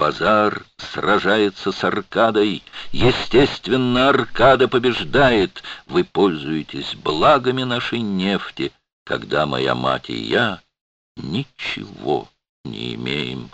Базар сражается с Аркадой. Естественно, Аркада побеждает. Вы пользуетесь благами нашей нефти, когда моя мать и я ничего не имеем.